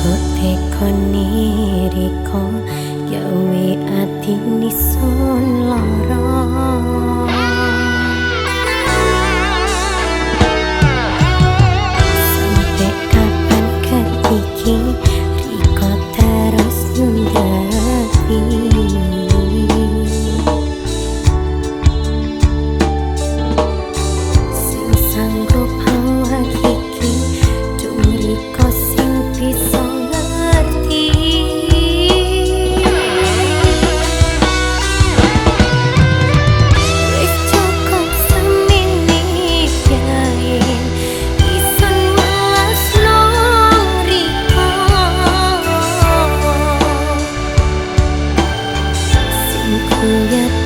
kok tekon niriko gawe ati nison lara ah! 思念